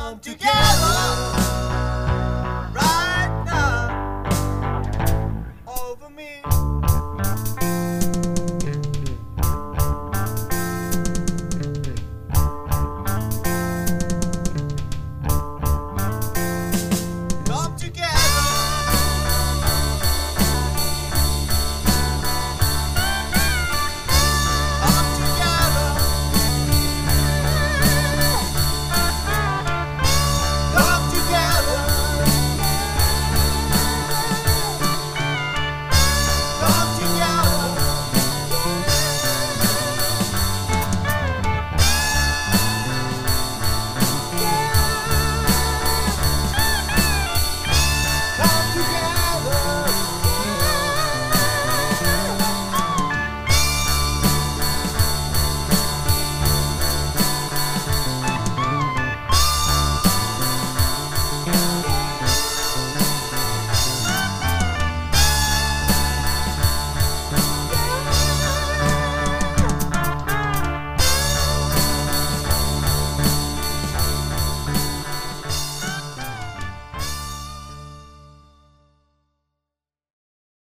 come together.